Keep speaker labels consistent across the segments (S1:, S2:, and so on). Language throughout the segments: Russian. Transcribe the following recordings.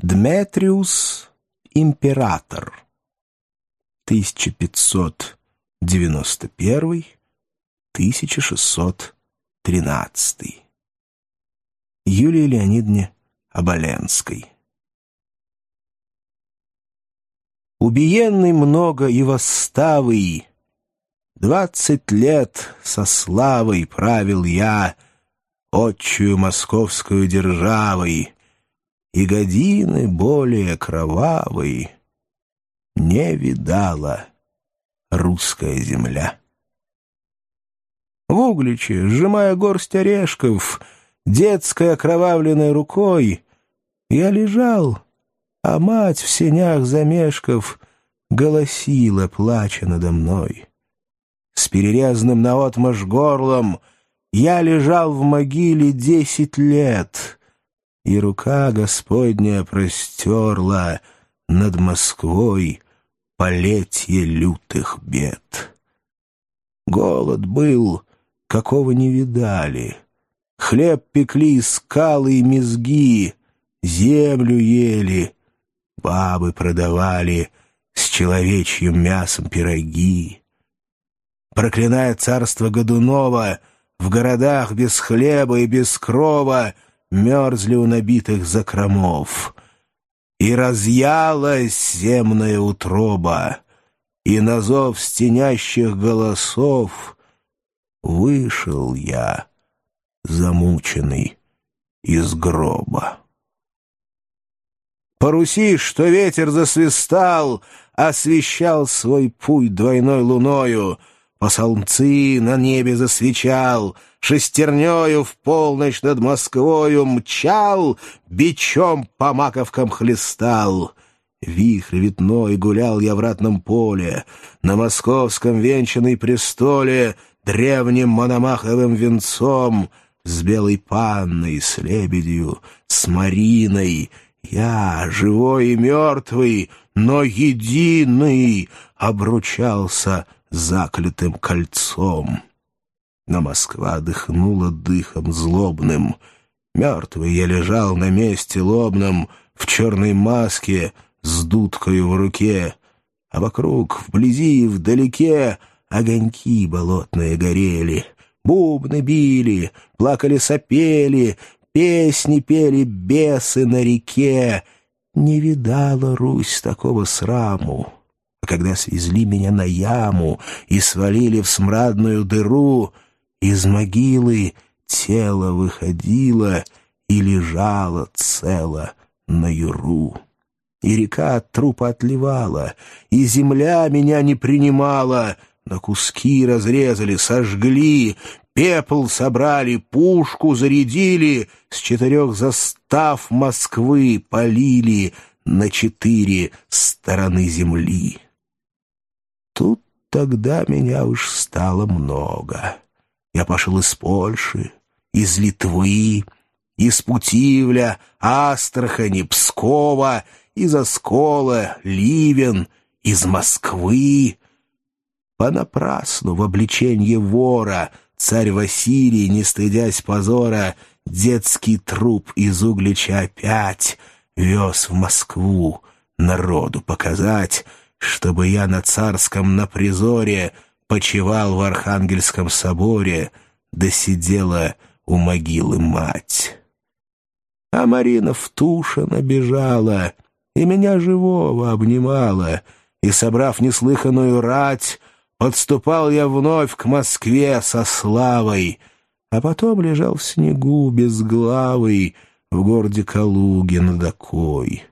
S1: Дметриус Император 1591-1613 Юлии Леонидовне Оболенской. Убиенный много и восставый, Двадцать лет со славой правил я Отчую московскую державой, и годины более кровавой не видала русская земля. В Угличе, сжимая горсть орешков, детской окровавленной рукой, я лежал, а мать в сенях замешков голосила, плача надо мной. С перерезанным наотмашь горлом я лежал в могиле десять лет — и рука Господня простерла над Москвой полетье лютых бед. Голод был, какого не видали. Хлеб пекли скалы и мезги, землю ели, бабы продавали с человечьим мясом пироги. Проклиная царство Годунова, в городах без хлеба и без крова — мерзли у набитых закромов. И разъялась земная утроба, и на зов стенящих голосов вышел я, замученный из гроба. По Руси, что ветер засвистал, освещал свой путь двойной луною, по солнцы на небе засвечал — шестернёю в полночь над Москвою мчал, бичом по маковкам хлестал. Вихрь ветной гулял я в ратном поле, на московском венчанной престоле древним мономаховым венцом с белой панной, с лебедью, с Мариной. Я, живой и мертвый, но единый, обручался заклятым кольцом. Но Москва дыхнула дыхом злобным. Мертвый я лежал на месте лобном, в черной маске, с дудкою в руке, а вокруг, вблизи и вдалеке, огоньки болотные горели, бубны били, плакали-сопели, песни пели бесы на реке. Не видала Русь такого сраму. Когда свезли меня на яму и свалили в смрадную дыру — из могилы тело выходило и лежало цело на юру. И река от трупа отливала, и земля меня не принимала, на куски разрезали, сожгли, пепел собрали, пушку зарядили, с четырех застав Москвы полили на четыре стороны земли. Тут тогда меня уж стало много. Я пошел из Польши, из Литвы, из Путивля, Астрахани, Пскова, из Оскола, Ливен, из Москвы. Понапрасну в обличенье вора царь Василий, не стыдясь позора, детский труп из Углича опять вез в Москву народу показать, чтобы я на царском напризоре — почивал в Архангельском соборе, да сидела у могилы мать. А Марина в туша набежала и меня живого обнимала, и, собрав неслыханную рать, подступал я вновь к Москве со славой, а потом лежал в снегу безглавый в городе Калуге над Окой,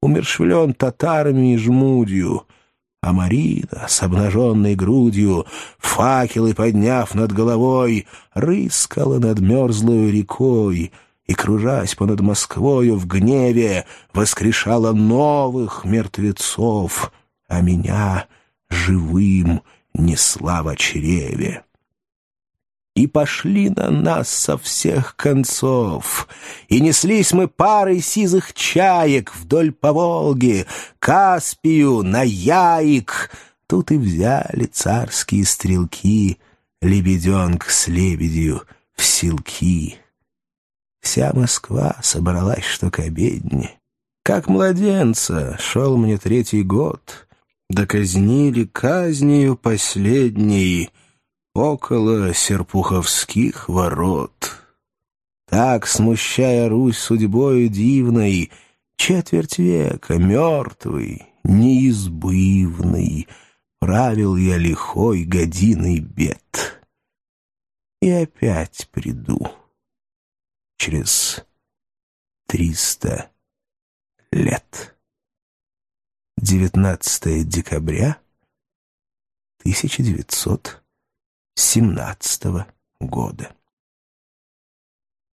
S1: умершвлен татарами и жмудью — а Марина с обнаженной грудью, факелы подняв над головой, рыскала над мерзлой рекой и, кружась понад Москвою в гневе, воскрешала новых мертвецов, а меня живым несла в чреве и пошли на нас со всех концов. И неслись мы парой сизых чаек вдоль по Волге, Каспию, на Яик. Тут и взяли царские стрелки лебеденка с лебедью в селки. Вся Москва собралась, что к обедне. Как младенца шел мне третий год, доказнили казнью последней около серпуховских ворот. Так, смущая Русь судьбою дивной, четверть века мертвый, неизбывный, правил я лихой годиной бед. И опять приду через триста лет. 19 декабря 1917 года.